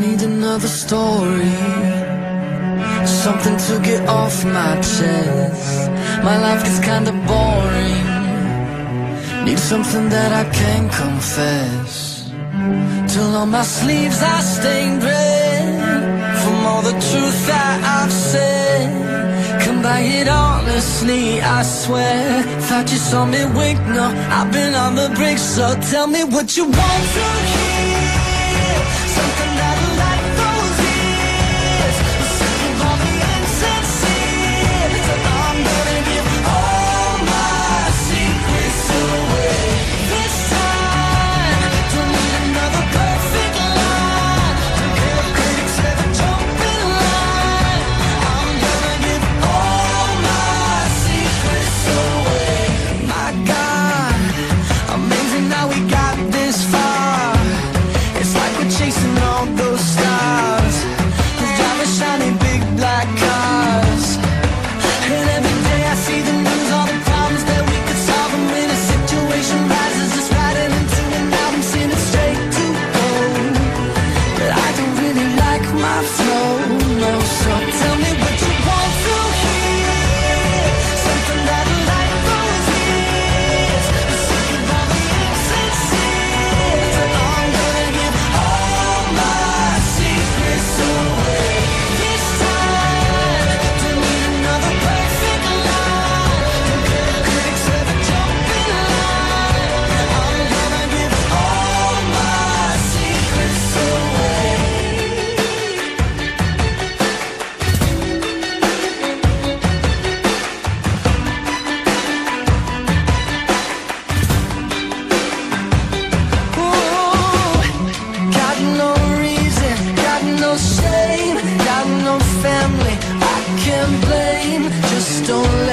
need another story. Something to get off my chest. My life gets kinda boring. Need something that I can confess. Till on my sleeves I stained red from all the truth that I've said. Come by it honestly, I swear. Thought you saw me wink, no, I've been on the brink, so tell me what you want to hear. shiny big black cars. And every day I see the news, all the problems that we could solve them a situation rises, it's riding into straight to But I don't really like my I can blame. Just don't.